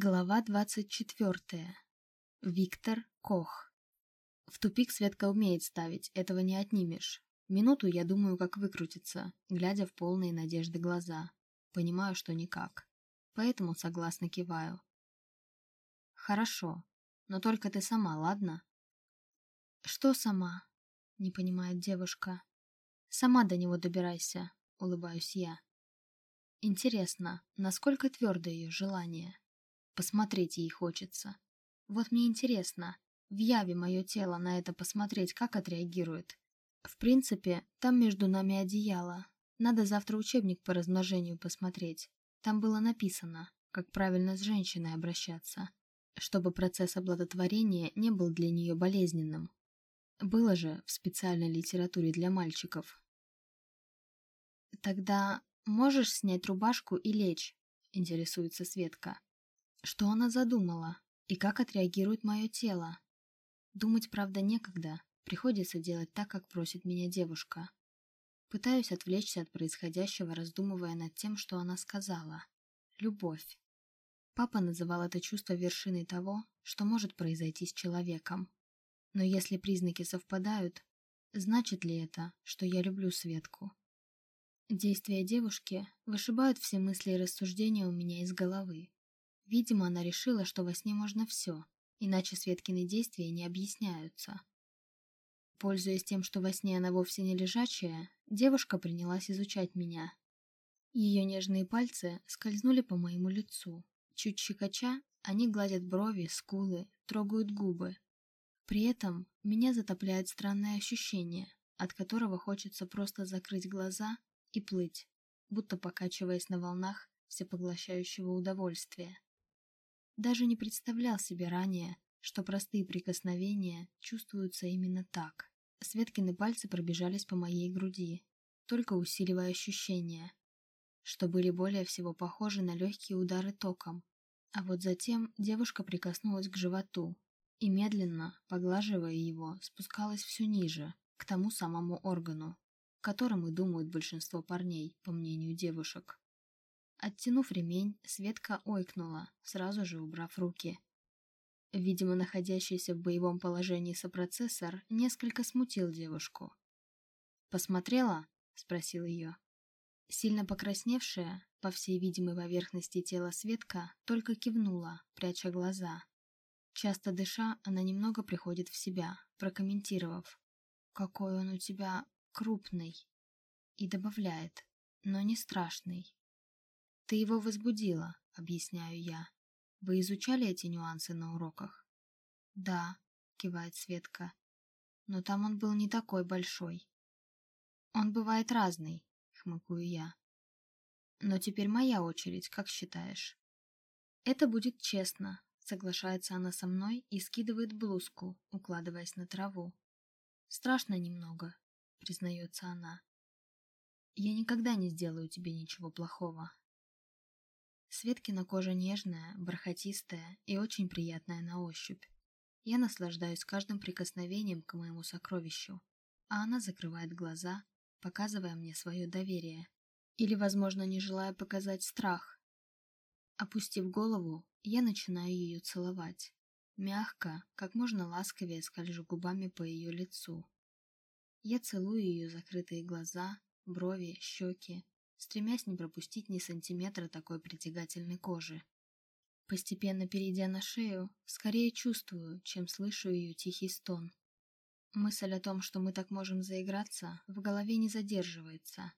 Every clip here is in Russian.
Глава двадцать четвертая. Виктор Кох. В тупик Светка умеет ставить, этого не отнимешь. Минуту я думаю, как выкрутиться, глядя в полные надежды глаза. Понимаю, что никак. Поэтому согласно киваю. Хорошо, но только ты сама, ладно? Что сама? Не понимает девушка. Сама до него добирайся, улыбаюсь я. Интересно, насколько твердо ее желание? Посмотреть ей хочется. Вот мне интересно, в яве мое тело на это посмотреть, как отреагирует. В принципе, там между нами одеяло. Надо завтра учебник по размножению посмотреть. Там было написано, как правильно с женщиной обращаться, чтобы процесс оплодотворения не был для нее болезненным. Было же в специальной литературе для мальчиков. «Тогда можешь снять рубашку и лечь?» – интересуется Светка. Что она задумала? И как отреагирует мое тело? Думать, правда, некогда. Приходится делать так, как просит меня девушка. Пытаюсь отвлечься от происходящего, раздумывая над тем, что она сказала. Любовь. Папа называл это чувство вершиной того, что может произойти с человеком. Но если признаки совпадают, значит ли это, что я люблю Светку? Действия девушки вышибают все мысли и рассуждения у меня из головы. Видимо, она решила, что во сне можно все, иначе Светкины действия не объясняются. Пользуясь тем, что во сне она вовсе не лежачая, девушка принялась изучать меня. Ее нежные пальцы скользнули по моему лицу. Чуть щекоча, они гладят брови, скулы, трогают губы. При этом меня затопляет странное ощущение, от которого хочется просто закрыть глаза и плыть, будто покачиваясь на волнах всепоглощающего удовольствия. Даже не представлял себе ранее, что простые прикосновения чувствуются именно так. Светкины пальцы пробежались по моей груди, только усиливая ощущения, что были более всего похожи на легкие удары током. А вот затем девушка прикоснулась к животу и медленно, поглаживая его, спускалась все ниже, к тому самому органу, которым и думают большинство парней, по мнению девушек. Оттянув ремень, Светка ойкнула, сразу же убрав руки. Видимо, находящийся в боевом положении сопроцессор несколько смутил девушку. «Посмотрела?» — спросил ее. Сильно покрасневшая, по всей видимой поверхности тела Светка, только кивнула, пряча глаза. Часто дыша, она немного приходит в себя, прокомментировав. «Какой он у тебя крупный!» И добавляет, «но не страшный». «Ты его возбудила», — объясняю я. «Вы изучали эти нюансы на уроках?» «Да», — кивает Светка. «Но там он был не такой большой». «Он бывает разный», — хмыкаю я. «Но теперь моя очередь, как считаешь?» «Это будет честно», — соглашается она со мной и скидывает блузку, укладываясь на траву. «Страшно немного», — признается она. «Я никогда не сделаю тебе ничего плохого, Светкина кожа нежная, бархатистая и очень приятная на ощупь. Я наслаждаюсь каждым прикосновением к моему сокровищу, а она закрывает глаза, показывая мне свое доверие. Или, возможно, не желая показать страх. Опустив голову, я начинаю ее целовать. Мягко, как можно ласковее скольжу губами по ее лицу. Я целую ее закрытые глаза, брови, щеки, стремясь не пропустить ни сантиметра такой притягательной кожи. Постепенно перейдя на шею, скорее чувствую, чем слышу ее тихий стон. Мысль о том, что мы так можем заиграться, в голове не задерживается.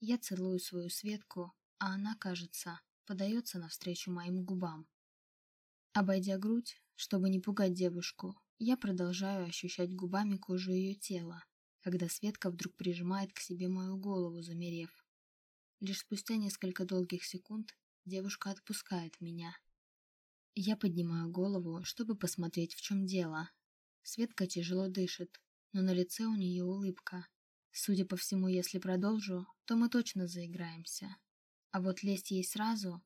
Я целую свою Светку, а она, кажется, подается навстречу моим губам. Обойдя грудь, чтобы не пугать девушку, я продолжаю ощущать губами кожу ее тела, когда Светка вдруг прижимает к себе мою голову, замерев. Лишь спустя несколько долгих секунд девушка отпускает меня. Я поднимаю голову, чтобы посмотреть, в чем дело. Светка тяжело дышит, но на лице у нее улыбка. Судя по всему, если продолжу, то мы точно заиграемся. А вот лезть ей сразу...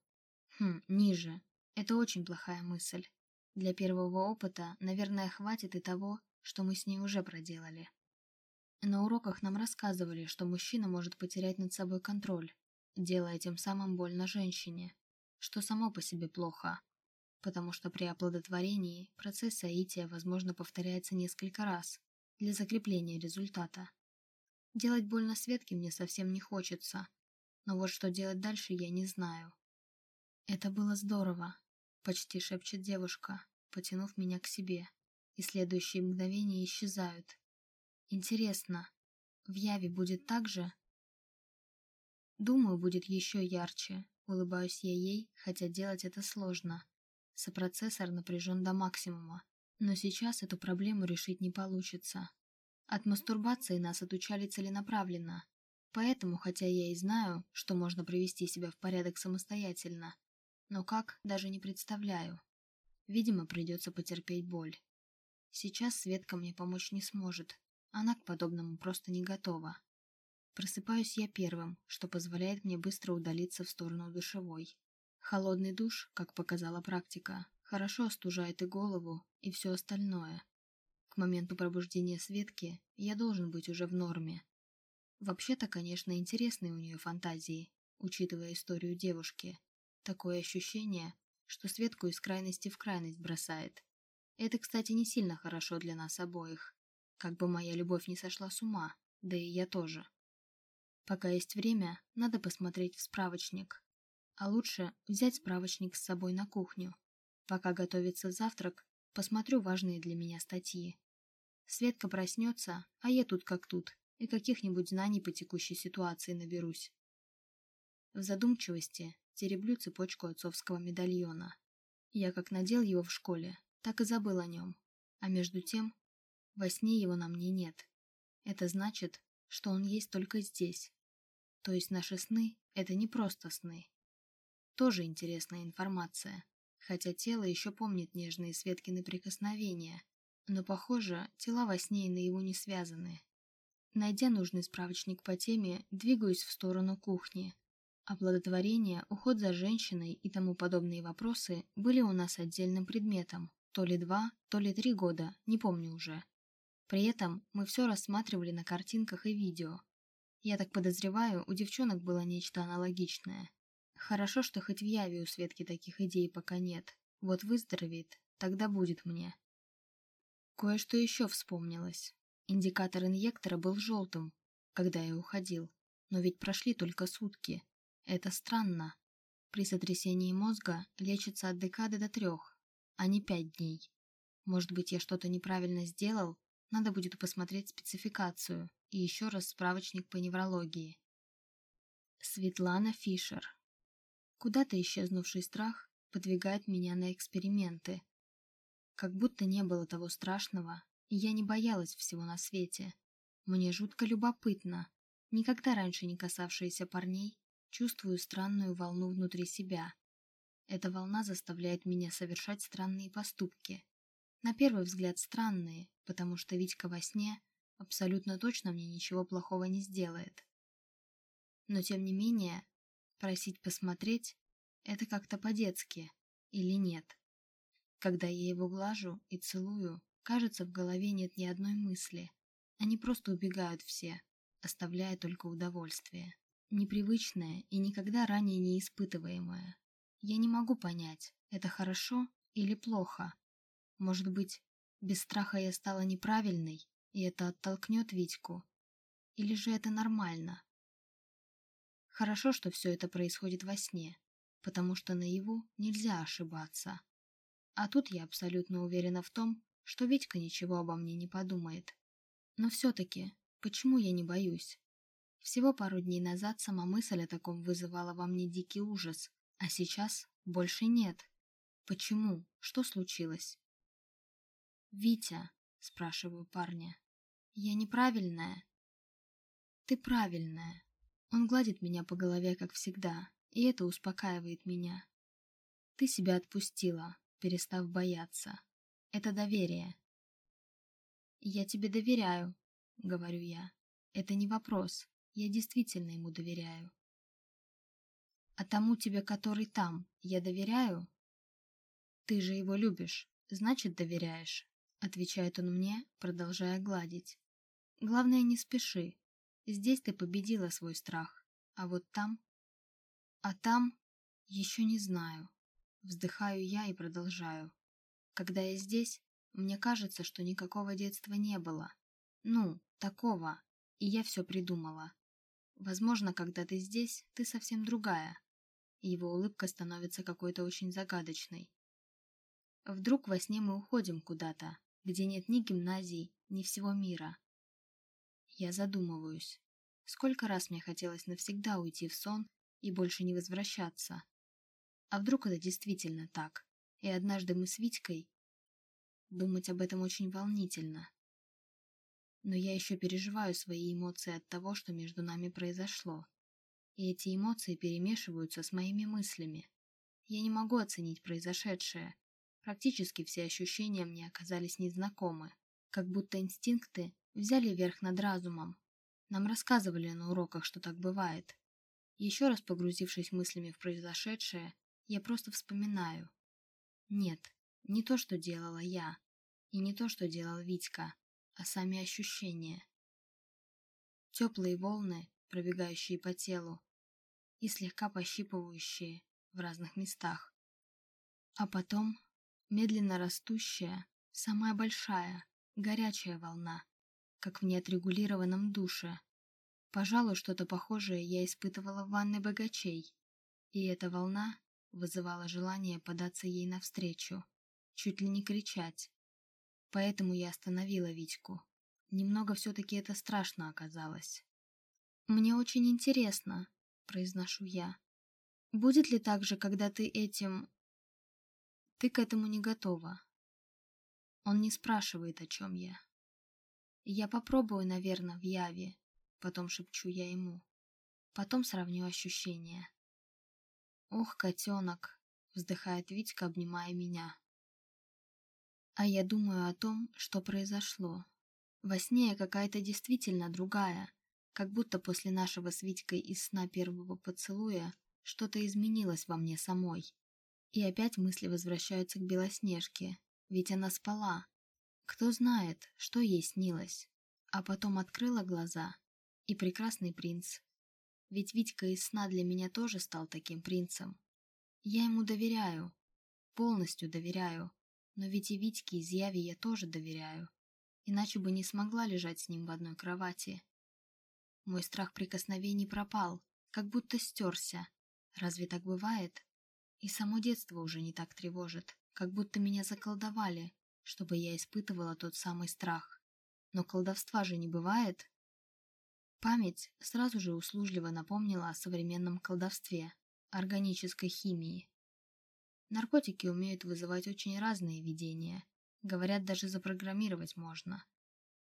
Хм, ниже. Это очень плохая мысль. Для первого опыта, наверное, хватит и того, что мы с ней уже проделали. На уроках нам рассказывали, что мужчина может потерять над собой контроль, делая тем самым больно женщине, что само по себе плохо. потому что при оплодотворении процесс соития, возможно, повторяется несколько раз для закрепления результата. Делать больно Светке мне совсем не хочется, но вот что делать дальше я не знаю. Это было здорово, почти шепчет девушка, потянув меня к себе, и следующие мгновения исчезают. Интересно, в Яве будет так же? Думаю, будет еще ярче, улыбаюсь я ей, хотя делать это сложно. Сопроцессор напряжен до максимума, но сейчас эту проблему решить не получится. От мастурбации нас отучали целенаправленно, поэтому, хотя я и знаю, что можно привести себя в порядок самостоятельно, но как, даже не представляю. Видимо, придется потерпеть боль. Сейчас Светка мне помочь не сможет, она к подобному просто не готова. Просыпаюсь я первым, что позволяет мне быстро удалиться в сторону душевой. Холодный душ, как показала практика, хорошо остужает и голову, и все остальное. К моменту пробуждения Светки я должен быть уже в норме. Вообще-то, конечно, интересные у нее фантазии, учитывая историю девушки. Такое ощущение, что Светку из крайности в крайность бросает. Это, кстати, не сильно хорошо для нас обоих. Как бы моя любовь не сошла с ума, да и я тоже. Пока есть время, надо посмотреть в справочник, а лучше взять справочник с собой на кухню. Пока готовится завтрак, посмотрю важные для меня статьи. Светка проснется, а я тут как тут, и каких-нибудь знаний по текущей ситуации наберусь. В задумчивости тереблю цепочку отцовского медальона. Я как надел его в школе, так и забыл о нем. А между тем, во сне его на мне нет. Это значит, что он есть только здесь. То есть наши сны – это не просто сны. Тоже интересная информация. Хотя тело еще помнит нежные Светкины прикосновения. Но, похоже, тела во сне и наяву не связаны. Найдя нужный справочник по теме, двигаюсь в сторону кухни. Оплодотворение, уход за женщиной и тому подобные вопросы были у нас отдельным предметом. То ли два, то ли три года, не помню уже. При этом мы все рассматривали на картинках и видео. Я так подозреваю, у девчонок было нечто аналогичное. Хорошо, что хоть в Яве у Светки таких идей пока нет. Вот выздоровеет, тогда будет мне. Кое-что еще вспомнилось. Индикатор инъектора был желтым, когда я уходил. Но ведь прошли только сутки. Это странно. При сотрясении мозга лечится от декады до трех, а не пять дней. Может быть, я что-то неправильно сделал? Надо будет посмотреть спецификацию и еще раз справочник по неврологии. Светлана Фишер Куда-то исчезнувший страх подвигает меня на эксперименты. Как будто не было того страшного, и я не боялась всего на свете. Мне жутко любопытно. Никогда раньше не касавшаяся парней, чувствую странную волну внутри себя. Эта волна заставляет меня совершать странные поступки. На первый взгляд странные, потому что Витька во сне абсолютно точно мне ничего плохого не сделает. Но тем не менее, Просить посмотреть – это как-то по-детски, или нет? Когда я его глажу и целую, кажется, в голове нет ни одной мысли. Они просто убегают все, оставляя только удовольствие. Непривычное и никогда ранее не испытываемое. Я не могу понять, это хорошо или плохо. Может быть, без страха я стала неправильной, и это оттолкнет Витьку? Или же это нормально? Хорошо, что все это происходит во сне, потому что наяву нельзя ошибаться. А тут я абсолютно уверена в том, что Витька ничего обо мне не подумает. Но все-таки, почему я не боюсь? Всего пару дней назад сама мысль о таком вызывала во мне дикий ужас, а сейчас больше нет. Почему? Что случилось? «Витя», — спрашиваю парня, — «я неправильная?» «Ты правильная», он гладит меня по голове, как всегда, и это успокаивает меня. Ты себя отпустила, перестав бояться. Это доверие. Я тебе доверяю, говорю я. Это не вопрос. Я действительно ему доверяю. А тому тебе, который там, я доверяю? Ты же его любишь, значит, доверяешь, отвечает он мне, продолжая гладить. Главное, не спеши. Здесь ты победила свой страх, а вот там... А там еще не знаю. Вздыхаю я и продолжаю. Когда я здесь, мне кажется, что никакого детства не было. Ну, такого. И я все придумала. Возможно, когда ты здесь, ты совсем другая. Его улыбка становится какой-то очень загадочной. Вдруг во сне мы уходим куда-то, где нет ни гимназий, ни всего мира. Я задумываюсь. Сколько раз мне хотелось навсегда уйти в сон и больше не возвращаться. А вдруг это действительно так? И однажды мы с Витькой... Думать об этом очень волнительно. Но я еще переживаю свои эмоции от того, что между нами произошло. И эти эмоции перемешиваются с моими мыслями. Я не могу оценить произошедшее. Практически все ощущения мне оказались незнакомы. Как будто инстинкты взяли верх над разумом. Нам рассказывали на уроках, что так бывает. Еще раз погрузившись мыслями в произошедшее, я просто вспоминаю. Нет, не то, что делала я, и не то, что делал Витька, а сами ощущения. Теплые волны, пробегающие по телу, и слегка пощипывающие в разных местах. А потом медленно растущая, самая большая, горячая волна, как в неотрегулированном душе. Пожалуй, что-то похожее я испытывала в ванной богачей, и эта волна вызывала желание податься ей навстречу, чуть ли не кричать. Поэтому я остановила Витьку. Немного все-таки это страшно оказалось. «Мне очень интересно», — произношу я. «Будет ли так же, когда ты этим...» «Ты к этому не готова». Он не спрашивает, о чем я. «Я попробую, наверное, в Яве», — потом шепчу я ему. Потом сравню ощущения. «Ох, котенок!» — вздыхает Витька, обнимая меня. А я думаю о том, что произошло. Во сне я какая-то действительно другая, как будто после нашего с Витькой из сна первого поцелуя что-то изменилось во мне самой. И опять мысли возвращаются к Белоснежке, ведь она спала. Кто знает, что ей снилось. А потом открыла глаза, и прекрасный принц ведь Витька из сна для меня тоже стал таким принцем. Я ему доверяю, полностью доверяю, но ведь и Витьке из Яви я тоже доверяю, иначе бы не смогла лежать с ним в одной кровати. Мой страх прикосновений пропал, как будто стерся. Разве так бывает? И само детство уже не так тревожит, как будто меня заколдовали, чтобы я испытывала тот самый страх. Но колдовства же не бывает. Память сразу же услужливо напомнила о современном колдовстве, органической химии. Наркотики умеют вызывать очень разные видения, говорят, даже запрограммировать можно.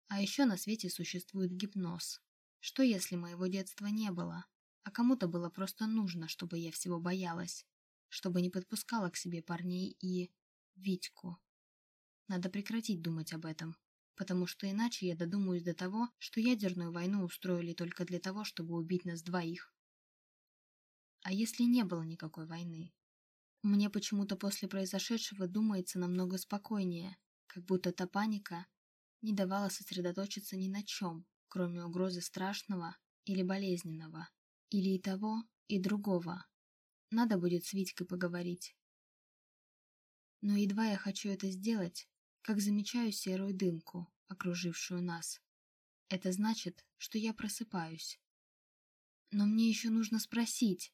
А еще на свете существует гипноз. Что если моего детства не было, а кому-то было просто нужно, чтобы я всего боялась, чтобы не подпускала к себе парней и... Витьку. Надо прекратить думать об этом потому что иначе я додумаюсь до того, что ядерную войну устроили только для того, чтобы убить нас двоих. А если не было никакой войны? Мне почему-то после произошедшего думается намного спокойнее, как будто та паника не давала сосредоточиться ни на чем, кроме угрозы страшного или болезненного, или и того, и другого. Надо будет с Витькой поговорить. Но едва я хочу это сделать, как замечаю серую дымку, окружившую нас. Это значит, что я просыпаюсь. Но мне еще нужно спросить.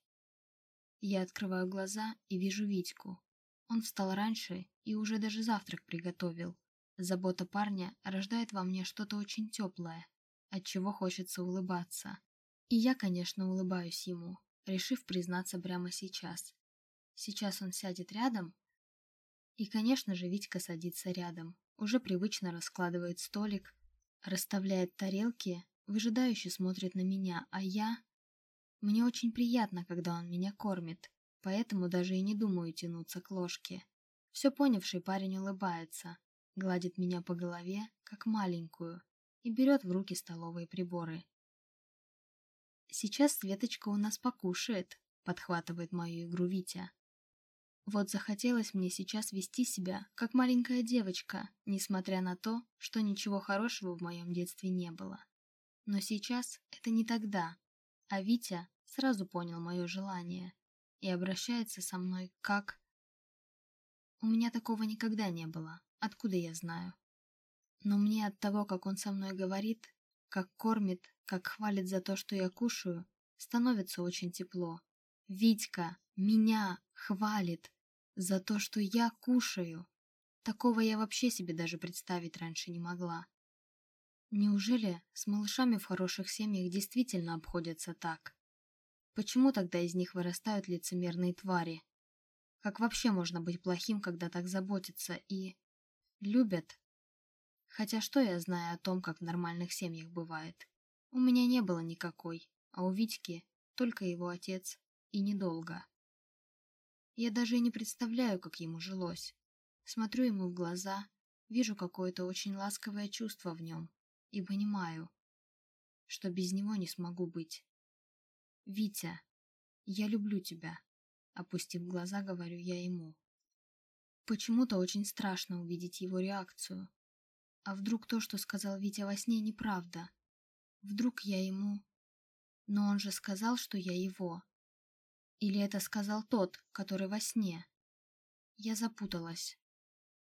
Я открываю глаза и вижу Витьку. Он встал раньше и уже даже завтрак приготовил. Забота парня рождает во мне что-то очень теплое, от чего хочется улыбаться. И я, конечно, улыбаюсь ему, решив признаться прямо сейчас. Сейчас он сядет рядом и, конечно же, Витька садится рядом, уже привычно раскладывает столик, расставляет тарелки, выжидающе смотрит на меня, а я... Мне очень приятно, когда он меня кормит, поэтому даже и не думаю тянуться к ложке. Все понявший парень улыбается, гладит меня по голове, как маленькую, и берет в руки столовые приборы. «Сейчас Светочка у нас покушает», — подхватывает мою игру Витя. Вот захотелось мне сейчас вести себя, как маленькая девочка, несмотря на то, что ничего хорошего в моем детстве не было. Но сейчас это не тогда, а Витя сразу понял мое желание и обращается со мной как... У меня такого никогда не было. Откуда я знаю? Но мне от того, как он со мной говорит, как кормит, как хвалит за то, что я кушаю, становится очень тепло. Витька меня хвалит за то, что я кушаю. Такого я вообще себе даже представить раньше не могла. Неужели с малышами в хороших семьях действительно обходятся так? Почему тогда из них вырастают лицемерные твари? Как вообще можно быть плохим, когда так заботятся и... любят? Хотя что я знаю о том, как в нормальных семьях бывает? У меня не было никакой, а у Витьки только его отец, и недолго. Я даже и не представляю, как ему жилось. Смотрю ему в глаза, вижу какое-то очень ласковое чувство в нем, и понимаю, что без него не смогу быть. «Витя, я люблю тебя», — опустив глаза, говорю я ему. Почему-то очень страшно увидеть его реакцию. А вдруг то, что сказал Витя во сне, неправда? Вдруг я ему... Но он же сказал, что я его. Или это сказал тот, который во сне? Я запуталась.